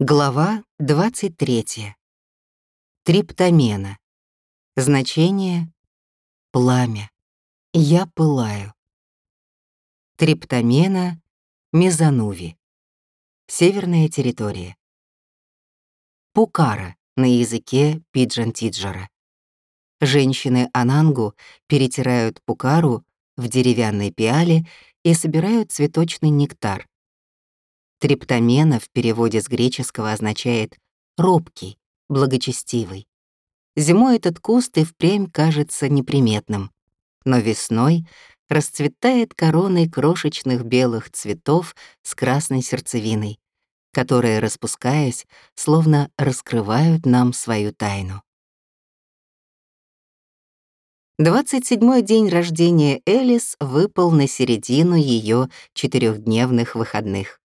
Глава 23. Триптомена. Значение — пламя. Я пылаю. Триптомена мезонуви. Северная территория. Пукара на языке пиджантиджера. Женщины Анангу перетирают пукару в деревянной пиале и собирают цветочный нектар, Триптомена в переводе с греческого означает «робкий», «благочестивый». Зимой этот куст и впрямь кажется неприметным, но весной расцветает короной крошечных белых цветов с красной сердцевиной, которые, распускаясь, словно раскрывают нам свою тайну. 27-й день рождения Элис выпал на середину ее четырехдневных выходных.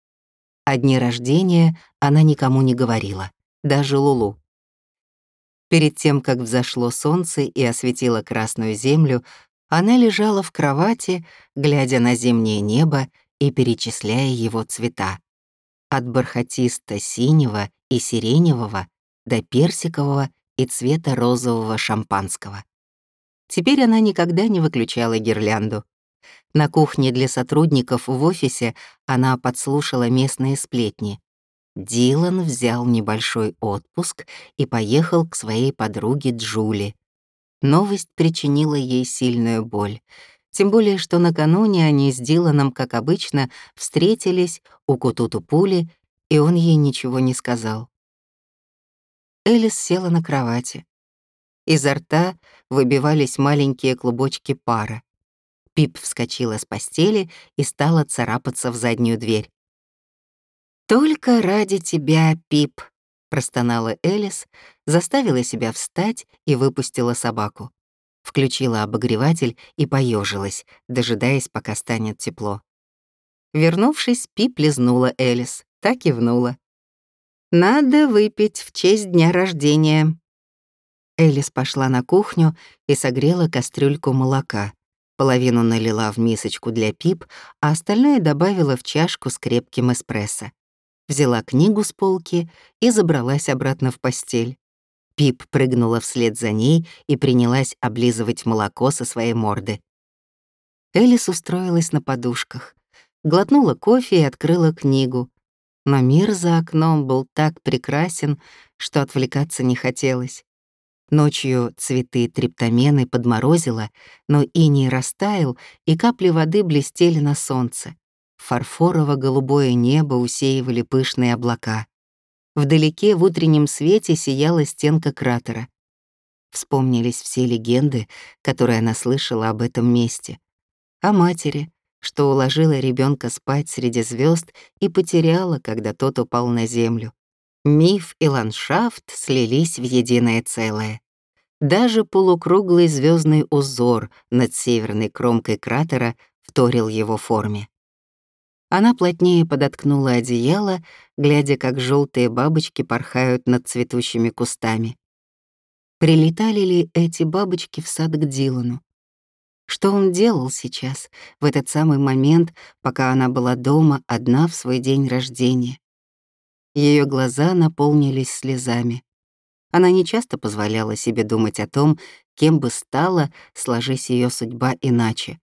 О дне рождения она никому не говорила, даже Лулу. Перед тем, как взошло солнце и осветило красную землю, она лежала в кровати, глядя на зимнее небо и перечисляя его цвета. От бархатисто-синего и сиреневого до персикового и цвета розового шампанского. Теперь она никогда не выключала гирлянду. На кухне для сотрудников в офисе она подслушала местные сплетни. Дилан взял небольшой отпуск и поехал к своей подруге Джули. Новость причинила ей сильную боль. Тем более, что накануне они с Диланом, как обычно, встретились у Кутуту-Пули, и он ей ничего не сказал. Элис села на кровати. Изо рта выбивались маленькие клубочки пара. Пип вскочила с постели и стала царапаться в заднюю дверь. «Только ради тебя, Пип», — простонала Элис, заставила себя встать и выпустила собаку. Включила обогреватель и поежилась, дожидаясь, пока станет тепло. Вернувшись, Пип лизнула Элис, так кивнула. «Надо выпить в честь дня рождения». Элис пошла на кухню и согрела кастрюльку молока. Половину налила в мисочку для пип, а остальное добавила в чашку с крепким эспрессо. Взяла книгу с полки и забралась обратно в постель. Пип прыгнула вслед за ней и принялась облизывать молоко со своей морды. Элис устроилась на подушках, глотнула кофе и открыла книгу. Но мир за окном был так прекрасен, что отвлекаться не хотелось. Ночью цветы триптомены подморозило, но иней растаял, и капли воды блестели на солнце. Фарфорово-голубое небо усеивали пышные облака. Вдалеке в утреннем свете сияла стенка кратера. Вспомнились все легенды, которые она слышала об этом месте. О матери, что уложила ребенка спать среди звезд и потеряла, когда тот упал на землю. Миф и ландшафт слились в единое целое. Даже полукруглый звездный узор над северной кромкой кратера вторил его форме. Она плотнее подоткнула одеяло, глядя, как желтые бабочки порхают над цветущими кустами. Прилетали ли эти бабочки в сад к Дилану? Что он делал сейчас, в этот самый момент, пока она была дома одна в свой день рождения? Ее глаза наполнились слезами. Она не часто позволяла себе думать о том, кем бы стала, сложись ее судьба иначе.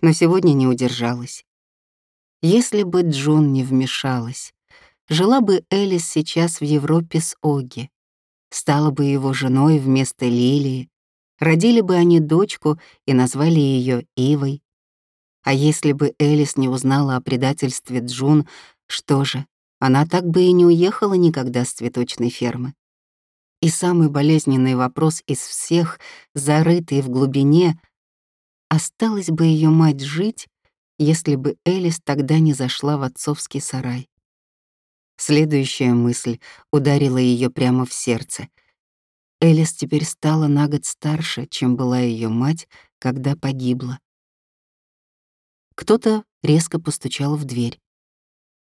Но сегодня не удержалась. Если бы Джун не вмешалась, жила бы Элис сейчас в Европе с Оги, стала бы его женой вместо Лилии, родили бы они дочку и назвали ее Ивой. А если бы Элис не узнала о предательстве Джун, что же, она так бы и не уехала никогда с цветочной фермы. И самый болезненный вопрос из всех, зарытый в глубине, осталась бы ее мать жить, если бы Элис тогда не зашла в отцовский сарай. Следующая мысль ударила ее прямо в сердце. Элис теперь стала на год старше, чем была ее мать, когда погибла. Кто-то резко постучал в дверь.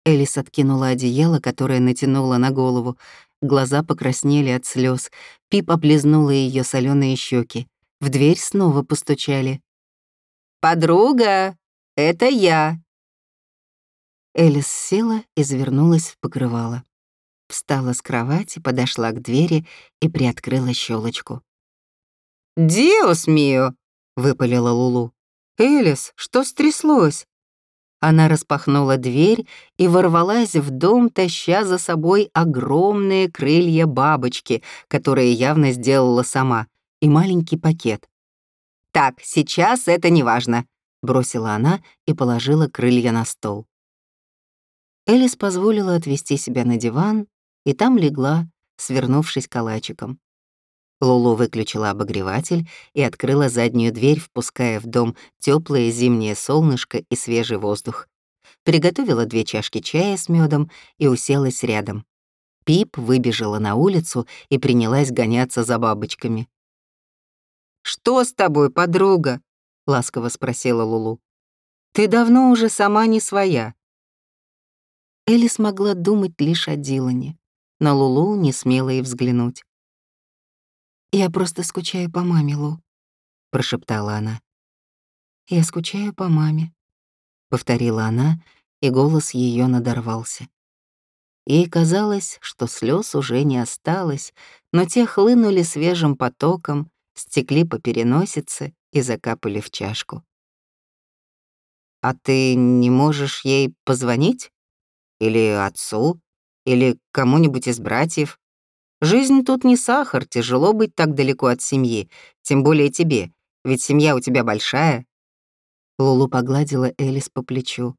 Элис откинула одеяло, которое натянула на голову. Глаза покраснели от слез. Пип облизнула ее соленые щеки. В дверь снова постучали. «Подруга, это я!» Элис села и завернулась в покрывало. Встала с кровати, подошла к двери и приоткрыла щелочку. «Диос мио!» — выпалила Лулу. «Элис, что стряслось?» Она распахнула дверь и ворвалась в дом, таща за собой огромные крылья бабочки, которые явно сделала сама, и маленький пакет. «Так, сейчас это не важно», — бросила она и положила крылья на стол. Элис позволила отвести себя на диван, и там легла, свернувшись калачиком. Лулу выключила обогреватель и открыла заднюю дверь, впуская в дом теплое зимнее солнышко и свежий воздух. Приготовила две чашки чая с медом и уселась рядом. Пип выбежала на улицу и принялась гоняться за бабочками. «Что с тобой, подруга?» — ласково спросила Лулу. «Ты давно уже сама не своя». Элли смогла думать лишь о Дилане. На Лулу не смела и взглянуть. «Я просто скучаю по маме, Лу», — прошептала она. «Я скучаю по маме», — повторила она, и голос ее надорвался. Ей казалось, что слез уже не осталось, но те хлынули свежим потоком, стекли по переносице и закапали в чашку. «А ты не можешь ей позвонить? Или отцу? Или кому-нибудь из братьев?» Жизнь тут не сахар, тяжело быть так далеко от семьи, тем более тебе, ведь семья у тебя большая». Лулу погладила Элис по плечу.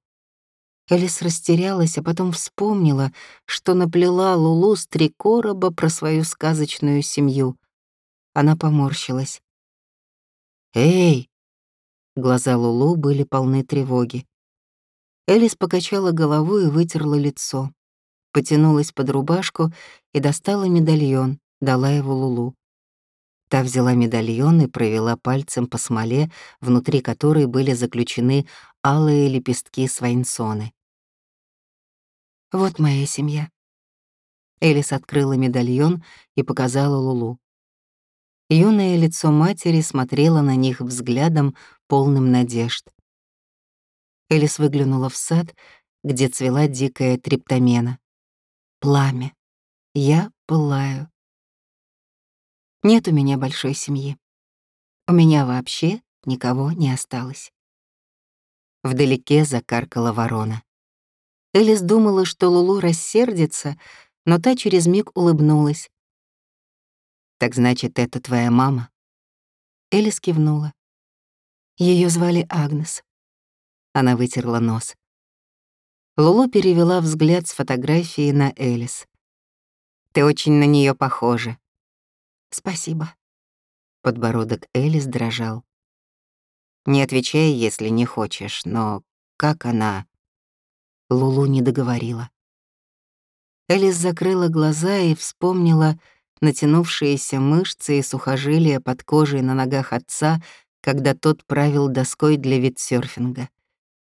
Элис растерялась, а потом вспомнила, что наплела Лулу с три короба про свою сказочную семью. Она поморщилась. «Эй!» Глаза Лулу были полны тревоги. Элис покачала головой и вытерла лицо потянулась под рубашку и достала медальон, дала его Лулу. Та взяла медальон и провела пальцем по смоле, внутри которой были заключены алые лепестки свайнсоны. «Вот моя семья». Элис открыла медальон и показала Лулу. Юное лицо матери смотрело на них взглядом, полным надежд. Элис выглянула в сад, где цвела дикая триптомена пламя. Я пылаю. Нет у меня большой семьи. У меня вообще никого не осталось. Вдалеке закаркала ворона. Элис думала, что Лулу рассердится, но та через миг улыбнулась. «Так значит, это твоя мама?» Элис кивнула. Ее звали Агнес. Она вытерла нос. Лулу перевела взгляд с фотографии на Элис. «Ты очень на нее похожа». «Спасибо». Подбородок Элис дрожал. «Не отвечай, если не хочешь, но как она...» Лулу не договорила. Элис закрыла глаза и вспомнила натянувшиеся мышцы и сухожилия под кожей на ногах отца, когда тот правил доской для витсерфинга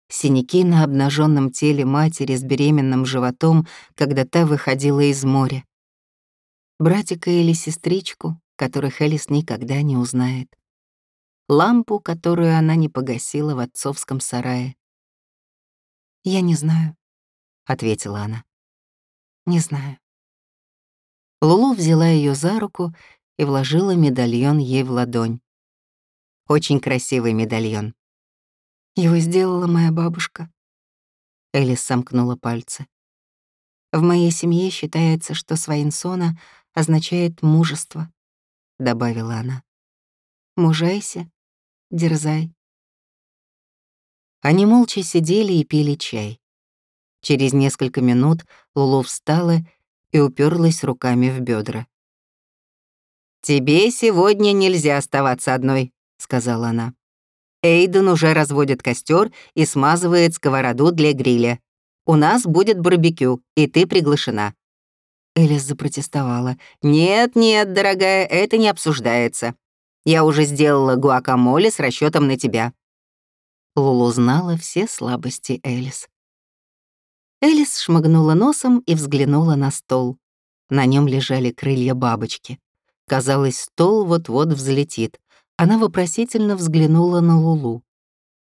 синяки на обнаженном теле матери с беременным животом, когда та выходила из моря. Братика или сестричку, которых Элис никогда не узнает. Лампу, которую она не погасила в отцовском сарае. «Я не знаю», — ответила она. «Не знаю». Лулу взяла ее за руку и вложила медальон ей в ладонь. Очень красивый медальон. Его сделала моя бабушка. Элис сомкнула пальцы. В моей семье считается, что свайнсона означает мужество, добавила она. Мужайся, дерзай. Они молча сидели и пили чай. Через несколько минут Лулу встала и уперлась руками в бедра. «Тебе сегодня нельзя оставаться одной», — сказала она. Эйден уже разводит костер и смазывает сковороду для гриля. У нас будет барбекю, и ты приглашена». Элис запротестовала. «Нет-нет, дорогая, это не обсуждается. Я уже сделала гуакамоле с расчетом на тебя». Лулу знала все слабости Элис. Элис шмыгнула носом и взглянула на стол. На нем лежали крылья бабочки. Казалось, стол вот-вот взлетит. Она вопросительно взглянула на Лулу.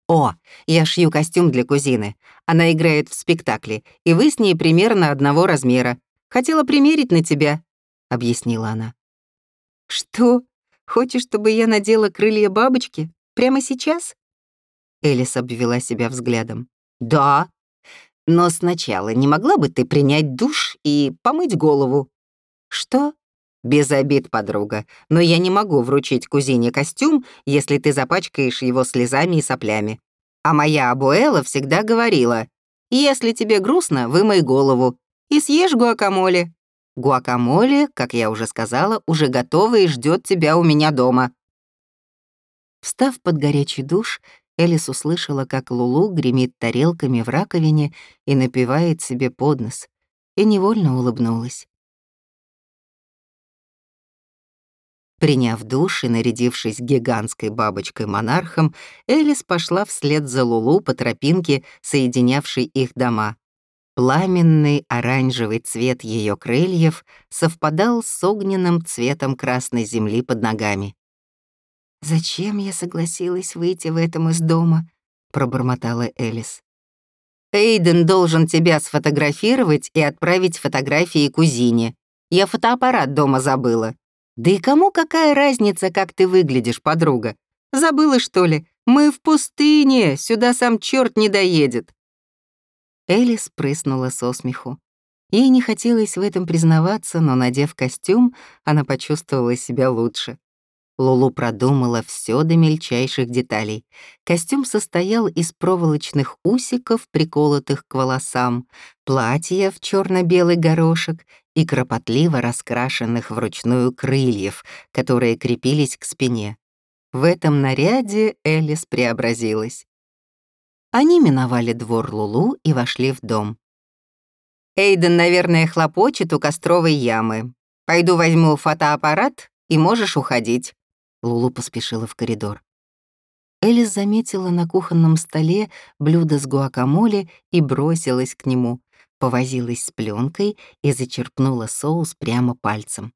«О, я шью костюм для кузины. Она играет в спектакле, и вы с ней примерно одного размера. Хотела примерить на тебя», — объяснила она. «Что? Хочешь, чтобы я надела крылья бабочки? Прямо сейчас?» Элис обвела себя взглядом. «Да. Но сначала не могла бы ты принять душ и помыть голову?» «Что?» «Без обид, подруга, но я не могу вручить кузине костюм, если ты запачкаешь его слезами и соплями. А моя Абуэла всегда говорила, если тебе грустно, вымой голову и съешь гуакамоле. Гуакамоле, как я уже сказала, уже готова и ждет тебя у меня дома». Встав под горячий душ, Элис услышала, как Лулу гремит тарелками в раковине и напивает себе под нос, и невольно улыбнулась. Приняв душ и нарядившись гигантской бабочкой-монархом, Элис пошла вслед за Лулу по тропинке, соединявшей их дома. Пламенный оранжевый цвет ее крыльев совпадал с огненным цветом красной земли под ногами. «Зачем я согласилась выйти в этом из дома?» — пробормотала Элис. «Эйден должен тебя сфотографировать и отправить фотографии кузине. Я фотоаппарат дома забыла. Да и кому какая разница, как ты выглядишь, подруга? Забыла, что ли? Мы в пустыне, сюда сам черт не доедет». Элис прыснула со смеху. Ей не хотелось в этом признаваться, но, надев костюм, она почувствовала себя лучше. Лулу продумала все до мельчайших деталей. Костюм состоял из проволочных усиков, приколотых к волосам, платья в черно белый горошек и кропотливо раскрашенных вручную крыльев, которые крепились к спине. В этом наряде Элис преобразилась. Они миновали двор Лулу и вошли в дом. «Эйден, наверное, хлопочет у костровой ямы. Пойду возьму фотоаппарат, и можешь уходить». Лулу поспешила в коридор. Элис заметила на кухонном столе блюдо с гуакамоле и бросилась к нему, повозилась с пленкой и зачерпнула соус прямо пальцем.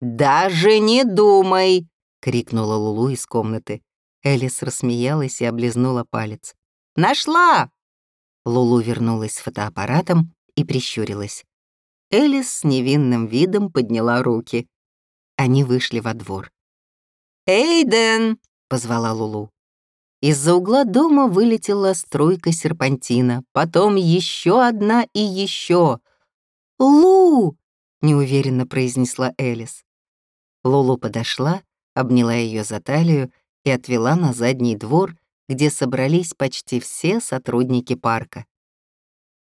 «Даже не думай!» — крикнула Лулу из комнаты. Элис рассмеялась и облизнула палец. «Нашла!» Лулу вернулась с фотоаппаратом и прищурилась. Элис с невинным видом подняла руки. Они вышли во двор. «Эйден!» — позвала Лулу. Из-за угла дома вылетела струйка серпантина, потом еще одна и еще. «Лу!» — неуверенно произнесла Элис. Лулу подошла, обняла ее за талию и отвела на задний двор, где собрались почти все сотрудники парка.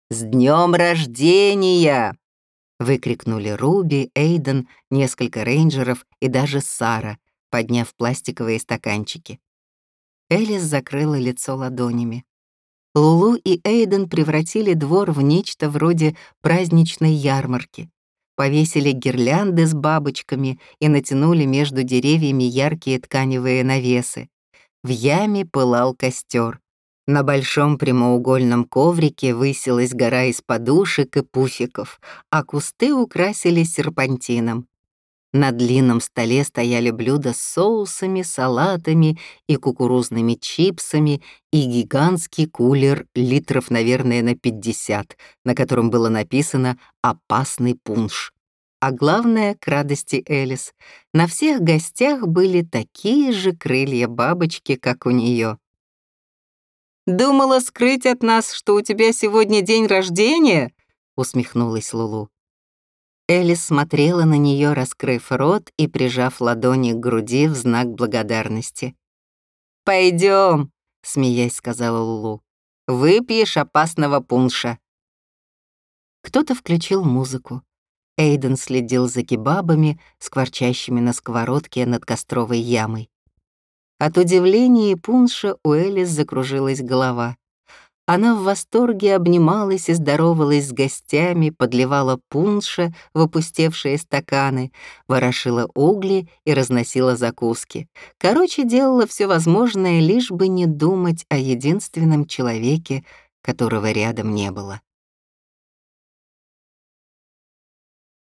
«С днем рождения!» — выкрикнули Руби, Эйден, несколько рейнджеров и даже Сара, подняв пластиковые стаканчики. Элис закрыла лицо ладонями. Лулу и Эйден превратили двор в нечто вроде праздничной ярмарки. Повесили гирлянды с бабочками и натянули между деревьями яркие тканевые навесы. В яме пылал костер. На большом прямоугольном коврике высилась гора из подушек и пуфиков, а кусты украсили серпантином. На длинном столе стояли блюда с соусами, салатами и кукурузными чипсами и гигантский кулер литров, наверное, на 50, на котором было написано «Опасный пунш». А главное, к радости Элис, на всех гостях были такие же крылья бабочки, как у нее. «Думала скрыть от нас, что у тебя сегодня день рождения?» — усмехнулась Лулу. Элис смотрела на нее, раскрыв рот и прижав ладони к груди в знак благодарности. Пойдем, смеясь сказала Лулу. «Выпьешь опасного пунша». Кто-то включил музыку. Эйден следил за кебабами, скворчащими на сковородке над костровой ямой. От удивления и пунша у Элис закружилась голова. Она в восторге обнималась и здоровалась с гостями, подливала пунша в опустевшие стаканы, ворошила угли и разносила закуски. Короче, делала все возможное, лишь бы не думать о единственном человеке, которого рядом не было.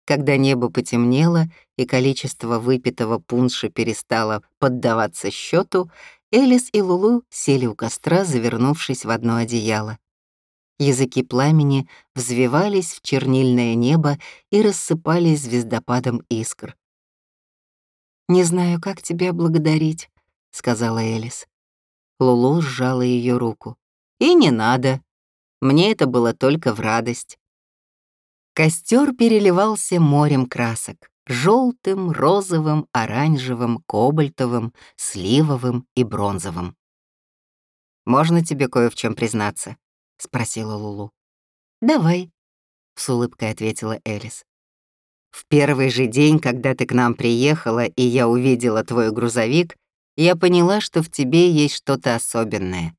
Когда небо потемнело и количество выпитого пунша перестало поддаваться счету, Элис и Лулу сели у костра, завернувшись в одно одеяло. Языки пламени взвивались в чернильное небо и рассыпались звездопадом искр. «Не знаю, как тебя благодарить», — сказала Элис. Лулу сжала ее руку. «И не надо. Мне это было только в радость». Костер переливался морем красок — желтым, розовым, оранжевым, кобальтовым, сливовым и бронзовым. «Можно тебе кое в чем признаться?» — спросила Лулу. «Давай», — с улыбкой ответила Элис. «В первый же день, когда ты к нам приехала, и я увидела твой грузовик, я поняла, что в тебе есть что-то особенное».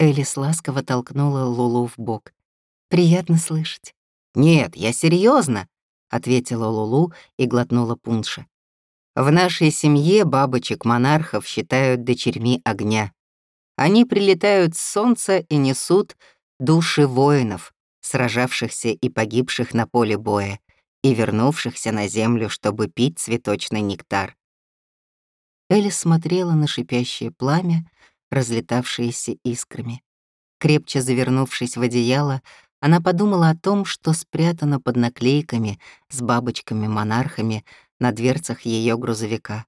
Элис ласково толкнула Лулу в бок. «Приятно слышать». «Нет, я серьезно, ответила Лулу и глотнула пунша. «В нашей семье бабочек-монархов считают дочерьми огня. Они прилетают с солнца и несут души воинов, сражавшихся и погибших на поле боя, и вернувшихся на землю, чтобы пить цветочный нектар. Элис смотрела на шипящее пламя, разлетавшееся искрами. Крепче завернувшись в одеяло, она подумала о том, что спрятано под наклейками с бабочками-монархами на дверцах ее грузовика,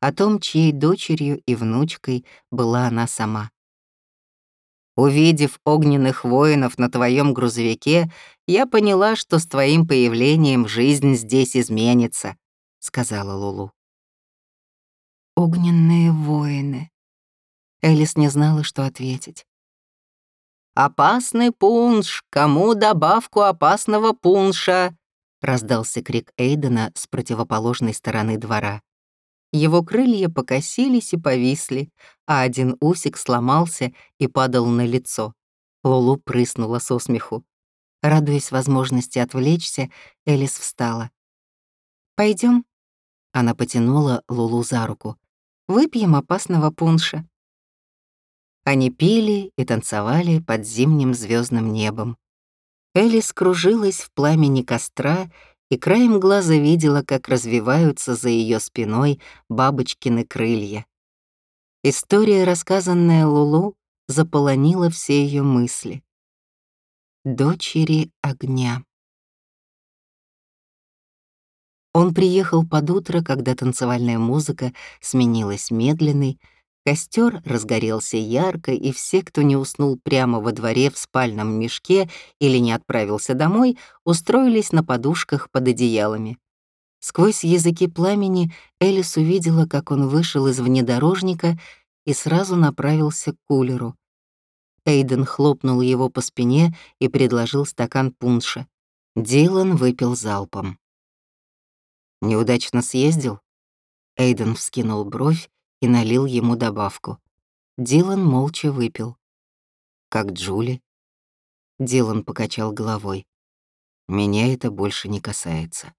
о том, чьей дочерью и внучкой была она сама. Увидев огненных воинов на твоем грузовике, я поняла, что с твоим появлением жизнь здесь изменится, сказала Лулу. Огненные воины. Элис не знала, что ответить. «Опасный пунш! Кому добавку опасного пунша?» — раздался крик Эйдена с противоположной стороны двора. Его крылья покосились и повисли, а один усик сломался и падал на лицо. Лулу прыснула со смеху. Радуясь возможности отвлечься, Элис встала. Пойдем. Она потянула Лулу за руку. «Выпьем опасного пунша». Они пили и танцевали под зимним звездным небом. Элис кружилась в пламени костра и краем глаза видела, как развиваются за ее спиной бабочкины крылья. История, рассказанная Лулу, заполонила все ее мысли. Дочери огня. Он приехал под утро, когда танцевальная музыка сменилась медленной, Костер разгорелся ярко, и все, кто не уснул прямо во дворе в спальном мешке или не отправился домой, устроились на подушках под одеялами. Сквозь языки пламени Элис увидела, как он вышел из внедорожника и сразу направился к кулеру. Эйден хлопнул его по спине и предложил стакан пунша. Дилан выпил залпом. «Неудачно съездил?» Эйден вскинул бровь и налил ему добавку. Дилан молча выпил. «Как Джули?» Дилан покачал головой. «Меня это больше не касается».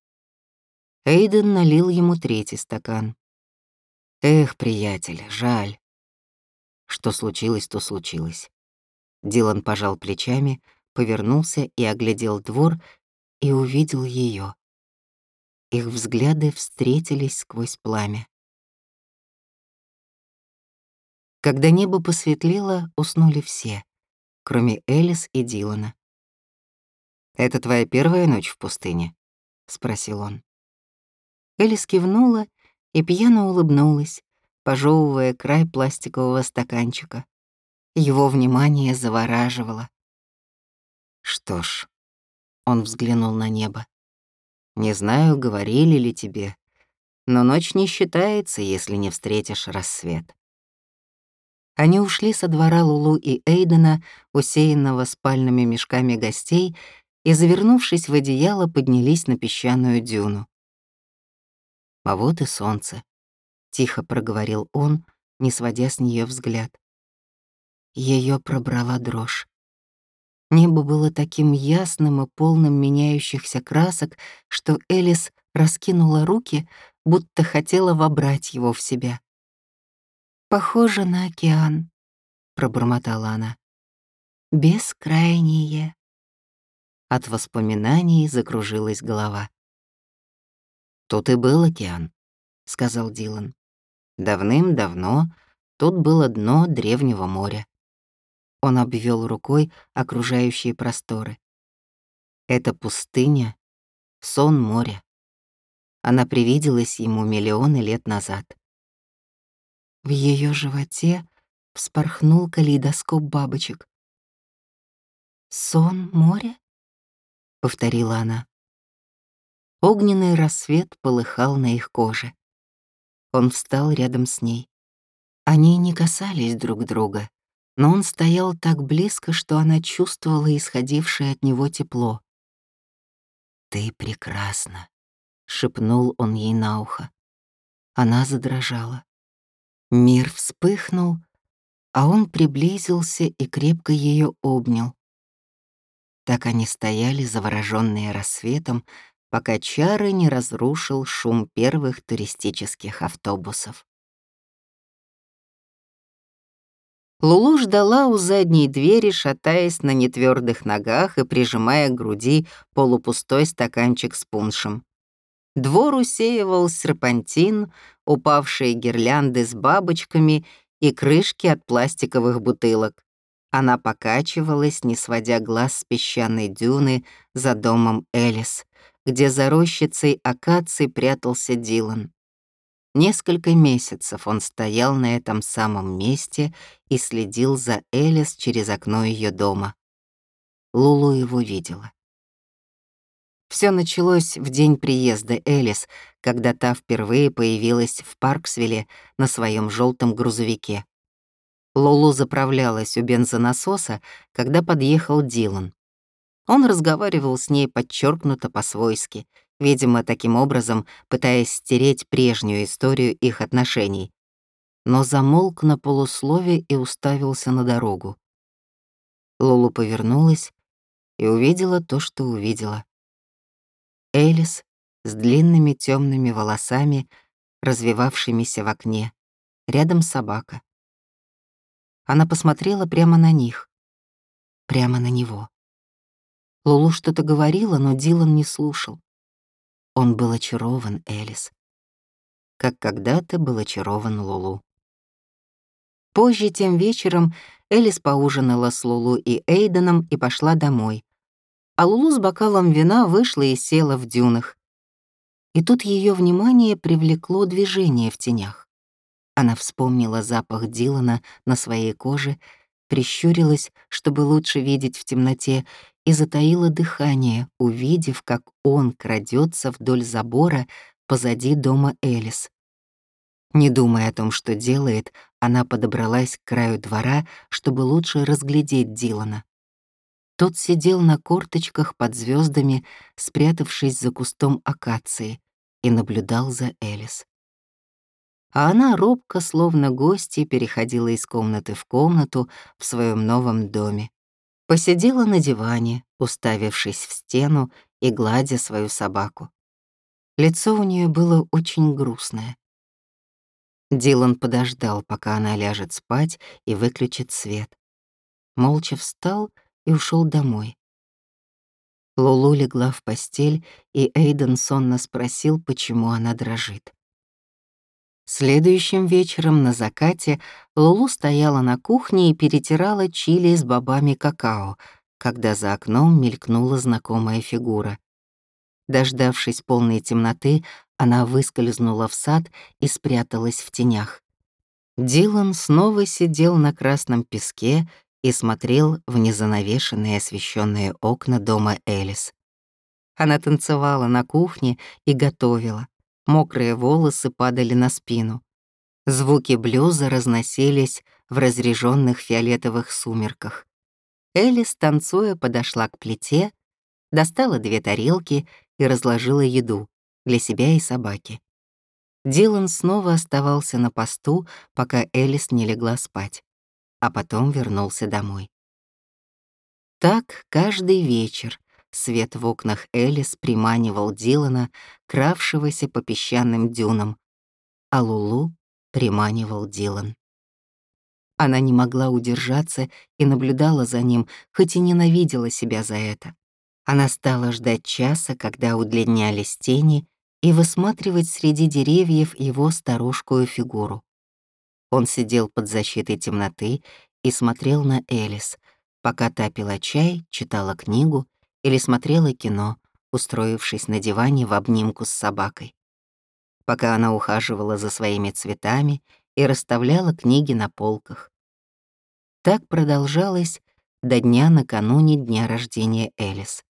Эйден налил ему третий стакан. «Эх, приятель, жаль». Что случилось, то случилось. Дилан пожал плечами, повернулся и оглядел двор и увидел ее. Их взгляды встретились сквозь пламя. Когда небо посветлело, уснули все, кроме Элис и Дилана. «Это твоя первая ночь в пустыне?» — спросил он. Элис кивнула и пьяно улыбнулась, пожевывая край пластикового стаканчика. Его внимание завораживало. «Что ж», — он взглянул на небо, — «не знаю, говорили ли тебе, но ночь не считается, если не встретишь рассвет». Они ушли со двора Лулу и Эйдена, усеянного спальными мешками гостей, и, завернувшись в одеяло, поднялись на песчаную дюну. «А вот и солнце», — тихо проговорил он, не сводя с нее взгляд. Ее пробрала дрожь. Небо было таким ясным и полным меняющихся красок, что Элис раскинула руки, будто хотела вобрать его в себя. «Похоже на океан», — пробормотала она. «Бескрайнее». От воспоминаний закружилась голова. «Тут и был океан», — сказал Дилан. «Давным-давно тут было дно древнего моря». Он обвел рукой окружающие просторы. Это пустыня, сон моря. Она привиделась ему миллионы лет назад. В ее животе вспорхнул калейдоскоп бабочек. «Сон моря?» — повторила она. Огненный рассвет полыхал на их коже. Он встал рядом с ней. Они не касались друг друга, но он стоял так близко, что она чувствовала исходившее от него тепло. «Ты прекрасна», — шепнул он ей на ухо. Она задрожала. Мир вспыхнул, а он приблизился и крепко ее обнял. Так они стояли, завороженные рассветом, пока чары не разрушил шум первых туристических автобусов. Лулу ждала у задней двери, шатаясь на нетвердых ногах и прижимая к груди полупустой стаканчик с пуншем. Двор усеивал серпантин, упавшие гирлянды с бабочками и крышки от пластиковых бутылок. Она покачивалась, не сводя глаз с песчаной дюны за домом Элис, где за рощицей акаций прятался Дилан. Несколько месяцев он стоял на этом самом месте и следил за Элис через окно ее дома. Лулу его видела. Все началось в день приезда Элис, когда та впервые появилась в Парксвилле на своем желтом грузовике. Лолу заправлялась у бензонасоса, когда подъехал Дилан. Он разговаривал с ней подчеркнуто по-свойски, видимо, таким образом пытаясь стереть прежнюю историю их отношений. Но замолк на полуслове и уставился на дорогу. Лолу повернулась и увидела то, что увидела. Элис с длинными темными волосами, развивавшимися в окне. Рядом собака. Она посмотрела прямо на них. Прямо на него. Лулу что-то говорила, но Дилан не слушал. Он был очарован Элис. Как когда-то был очарован Лулу. Позже, тем вечером, Элис поужинала с Лулу и Эйденом и пошла домой. А Лулу с бокалом вина вышла и села в дюнах. И тут ее внимание привлекло движение в тенях. Она вспомнила запах Дилана на своей коже, прищурилась, чтобы лучше видеть в темноте, и затаила дыхание, увидев, как он крадется вдоль забора позади дома Элис. Не думая о том, что делает, она подобралась к краю двора, чтобы лучше разглядеть Дилана. Тот сидел на корточках под звездами, спрятавшись за кустом акации, и наблюдал за Элис а она робко, словно гости, переходила из комнаты в комнату в своем новом доме. Посидела на диване, уставившись в стену и гладя свою собаку. Лицо у нее было очень грустное. Дилан подождал, пока она ляжет спать и выключит свет. Молча встал и ушел домой. Лулу легла в постель, и Эйден сонно спросил, почему она дрожит. Следующим вечером на закате Лулу стояла на кухне и перетирала чили с бобами какао, когда за окном мелькнула знакомая фигура. Дождавшись полной темноты, она выскользнула в сад и спряталась в тенях. Дилан снова сидел на красном песке и смотрел в незанавешенные освещенные окна дома Элис. Она танцевала на кухне и готовила. Мокрые волосы падали на спину. Звуки блюза разносились в разреженных фиолетовых сумерках. Элис, танцуя, подошла к плите, достала две тарелки и разложила еду для себя и собаки. Дилан снова оставался на посту, пока Элис не легла спать, а потом вернулся домой. Так каждый вечер Свет в окнах Элис приманивал Дилана, кравшегося по песчаным дюнам, а Лулу приманивал Дилан. Она не могла удержаться и наблюдала за ним, хоть и ненавидела себя за это. Она стала ждать часа, когда удлинялись тени, и высматривать среди деревьев его старушкую фигуру. Он сидел под защитой темноты и смотрел на Элис, пока та пила чай, читала книгу или смотрела кино, устроившись на диване в обнимку с собакой. Пока она ухаживала за своими цветами и расставляла книги на полках. Так продолжалось до дня накануне дня рождения Элис.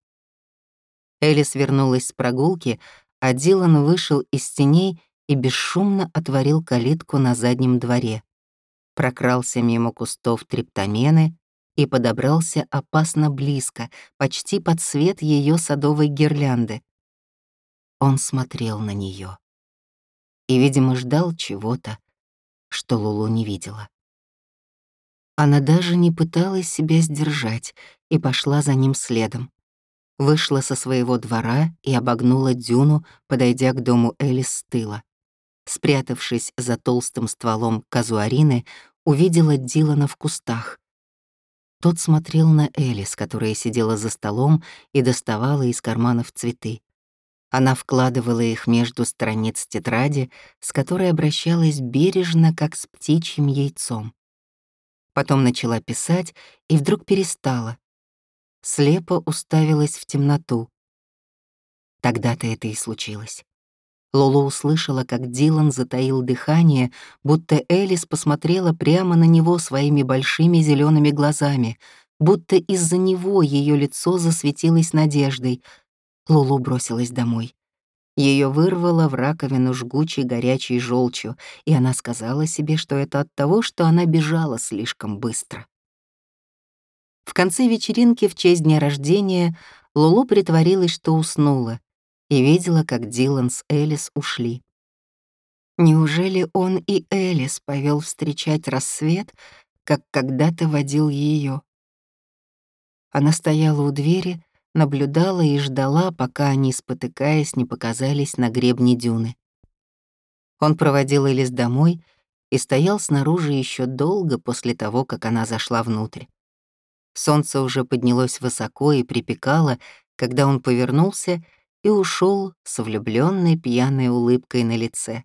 Элис вернулась с прогулки, а Дилан вышел из теней и бесшумно отворил калитку на заднем дворе. Прокрался мимо кустов триптомены и подобрался опасно близко, почти под свет ее садовой гирлянды. Он смотрел на нее и, видимо, ждал чего-то, что Лулу не видела. Она даже не пыталась себя сдержать и пошла за ним следом. Вышла со своего двора и обогнула дюну, подойдя к дому Элис с тыла. Спрятавшись за толстым стволом казуарины, увидела Дилана в кустах. Тот смотрел на Элис, которая сидела за столом и доставала из карманов цветы. Она вкладывала их между страниц тетради, с которой обращалась бережно, как с птичьим яйцом. Потом начала писать и вдруг перестала. Слепо уставилась в темноту. Тогда-то это и случилось. Лоло услышала, как Дилан затаил дыхание, будто Элис посмотрела прямо на него своими большими зелеными глазами, будто из-за него ее лицо засветилось надеждой. Лулу бросилась домой. Ее вырвало в раковину жгучей горячей желчью, и она сказала себе, что это от того, что она бежала слишком быстро. В конце вечеринки в честь дня рождения Лулу притворилась, что уснула, и видела, как Дилан с Элис ушли. Неужели он и Элис повел встречать рассвет, как когда-то водил ее? Она стояла у двери, наблюдала и ждала, пока они, спотыкаясь, не показались на гребне дюны. Он проводил Элис домой и стоял снаружи еще долго после того, как она зашла внутрь. Солнце уже поднялось высоко и припекало, когда он повернулся и ушел с влюбленной пьяной улыбкой на лице.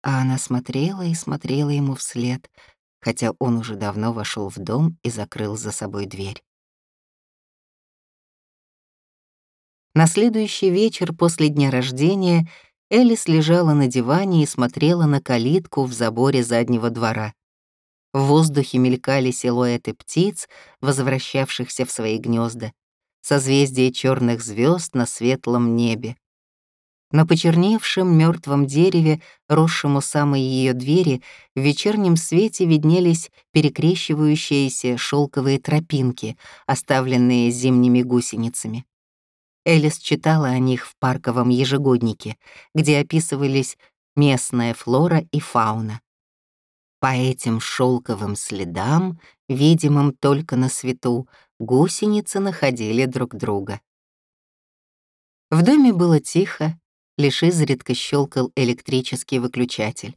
А она смотрела и смотрела ему вслед, хотя он уже давно вошел в дом и закрыл за собой дверь. На следующий вечер после дня рождения Элис лежала на диване и смотрела на калитку в заборе заднего двора. В воздухе мелькали силуэты птиц, возвращавшихся в свои гнезда, созвездие черных звезд на светлом небе. На почерневшем мертвом дереве, росшем самой ее двери, в вечернем свете виднелись перекрещивающиеся шелковые тропинки, оставленные зимними гусеницами. Элис читала о них в парковом ежегоднике, где описывались местная флора и фауна. По этим шелковым следам, видимым только на свету, гусеницы находили друг друга. В доме было тихо, лишь изредка щелкал электрический выключатель.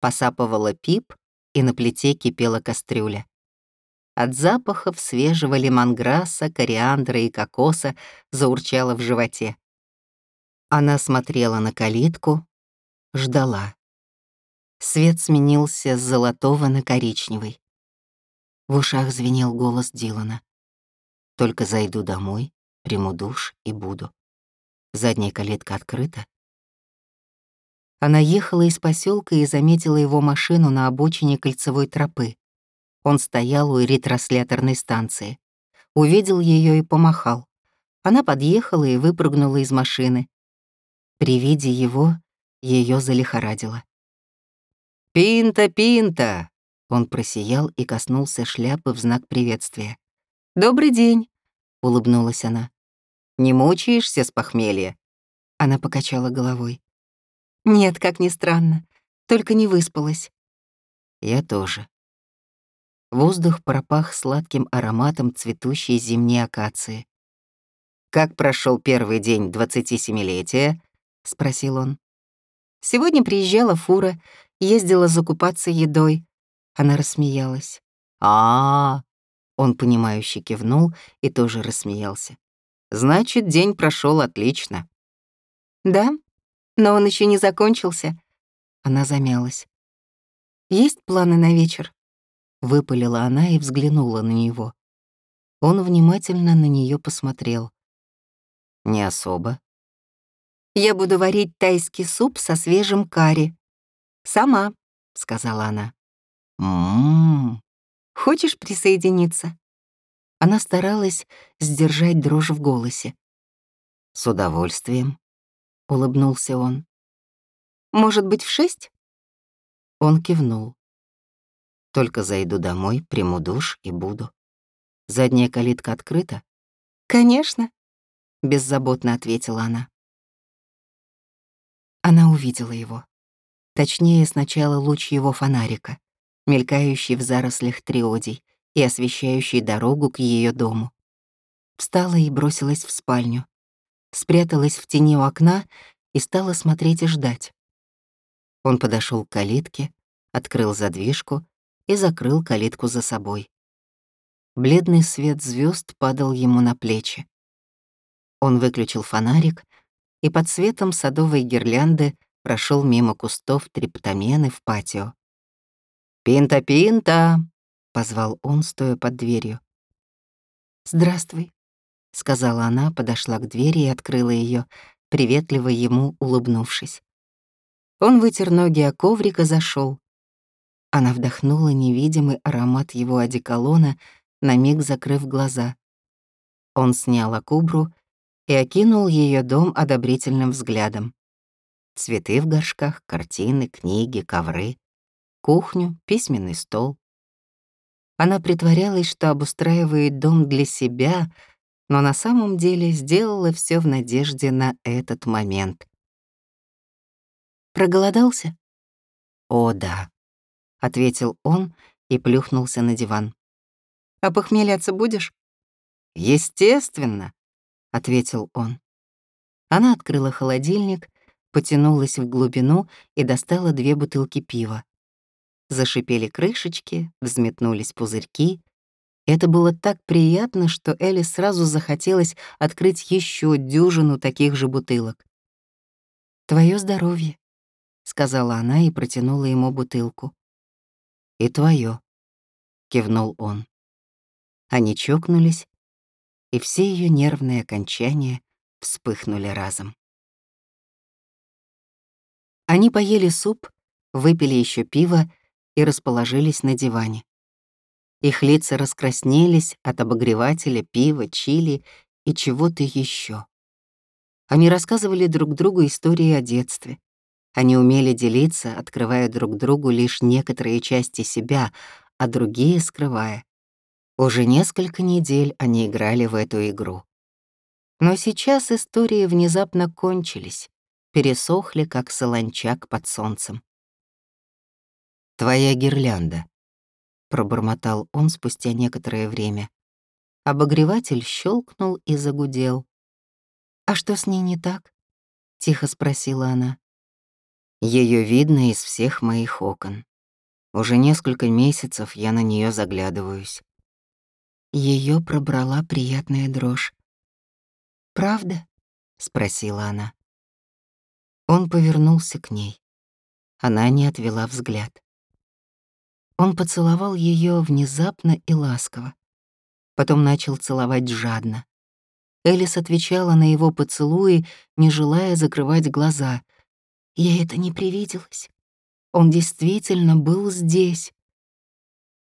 Посапывала пип, и на плите кипела кастрюля. От запахов свежего лимонграсса, кориандра и кокоса заурчало в животе. Она смотрела на калитку, ждала. Свет сменился с золотого на коричневый. В ушах звенел голос Дилана. «Только зайду домой, приму душ и буду. Задняя калитка открыта». Она ехала из поселка и заметила его машину на обочине кольцевой тропы. Он стоял у ретрансляторной станции. Увидел ее и помахал. Она подъехала и выпрыгнула из машины. При виде его ее залихорадило. «Пинта, пинта!» Он просиял и коснулся шляпы в знак приветствия. «Добрый день!» — улыбнулась она. «Не мучаешься с похмелья?» Она покачала головой. «Нет, как ни странно. Только не выспалась». «Я тоже. Воздух пропах сладким ароматом цветущей зимней акации. «Как прошел первый день 27-летия?» — спросил он. «Сегодня приезжала фура, ездила закупаться едой». Она рассмеялась. а, -а, -а Он, понимающе кивнул и тоже рассмеялся. «Значит, день прошел отлично». «Да, но он еще не закончился». Она замялась. «Есть планы на вечер?» выпалила она и взглянула на него. Он внимательно на нее посмотрел. «Не особо». «Я буду варить тайский суп со свежим карри. Сама», — сказала она. «М-м-м. Хочешь присоединиться?» Она старалась сдержать дрожь в голосе. «С удовольствием», — улыбнулся он. «Может быть, в шесть?» Он кивнул. «Только зайду домой, приму душ и буду. Задняя калитка открыта?» «Конечно», — беззаботно ответила она. Она увидела его. Точнее, сначала луч его фонарика, мелькающий в зарослях триодий и освещающий дорогу к ее дому. Встала и бросилась в спальню. Спряталась в тени у окна и стала смотреть и ждать. Он подошел к калитке, открыл задвижку и закрыл калитку за собой. Бледный свет звезд падал ему на плечи. Он выключил фонарик и под светом садовой гирлянды прошел мимо кустов триптомены в патио. «Пинта-пинта!» — позвал он, стоя под дверью. «Здравствуй», — сказала она, подошла к двери и открыла ее, приветливо ему улыбнувшись. Он вытер ноги о коврик и зашел. Она вдохнула невидимый аромат его одеколона, на миг закрыв глаза. Он снял акубру и окинул ее дом одобрительным взглядом. Цветы в горшках, картины, книги, ковры, кухню, письменный стол. Она притворялась, что обустраивает дом для себя, но на самом деле сделала все в надежде на этот момент. Проголодался? О, да, ответил он и плюхнулся на диван. А похмеляться будешь? Естественно, ответил он. Она открыла холодильник, потянулась в глубину и достала две бутылки пива. Зашипели крышечки, взметнулись пузырьки. Это было так приятно, что Элли сразу захотелось открыть еще дюжину таких же бутылок. Твое здоровье», — сказала она и протянула ему бутылку. «И твое, кивнул он. Они чокнулись, и все ее нервные окончания вспыхнули разом. Они поели суп, выпили еще пиво и расположились на диване. Их лица раскраснелись от обогревателя, пива, чили и чего-то еще. Они рассказывали друг другу истории о детстве, они умели делиться, открывая друг другу лишь некоторые части себя, а другие скрывая. Уже несколько недель они играли в эту игру. Но сейчас истории внезапно кончились, пересохли, как солончак под солнцем. «Твоя гирлянда», — пробормотал он спустя некоторое время. Обогреватель щелкнул и загудел. «А что с ней не так?» — тихо спросила она. Ее видно из всех моих окон. Уже несколько месяцев я на нее заглядываюсь. Ее пробрала приятная дрожь. «Правда?» — спросила она. Он повернулся к ней. Она не отвела взгляд. Он поцеловал ее внезапно и ласково. Потом начал целовать жадно. Элис отвечала на его поцелуи, не желая закрывать глаза — Ей это не привиделось. Он действительно был здесь.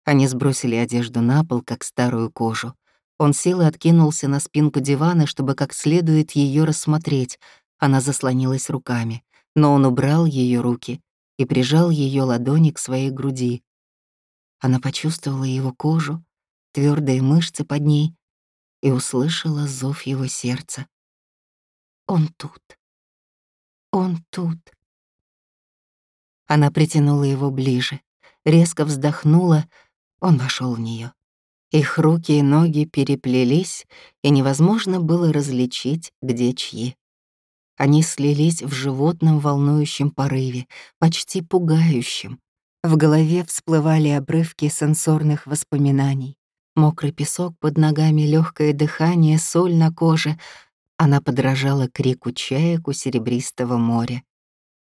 Они сбросили одежду на пол, как старую кожу. Он сел и откинулся на спинку дивана, чтобы как следует ее рассмотреть. Она заслонилась руками, но он убрал ее руки и прижал ее ладони к своей груди. Она почувствовала его кожу, твердые мышцы под ней и услышала зов его сердца. Он тут. Он тут. Она притянула его ближе, резко вздохнула, он вошел в нее. Их руки и ноги переплелись, и невозможно было различить, где чьи. Они слились в животном волнующем порыве, почти пугающем. В голове всплывали обрывки сенсорных воспоминаний. Мокрый песок под ногами, легкое дыхание, соль на коже — она подражала крику чаек у серебристого моря.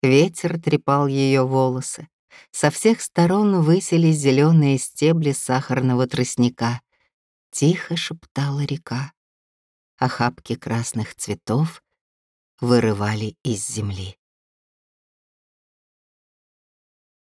Ветер трепал ее волосы. Со всех сторон высились зеленые стебли сахарного тростника. Тихо шептала река. Охапки красных цветов вырывали из земли.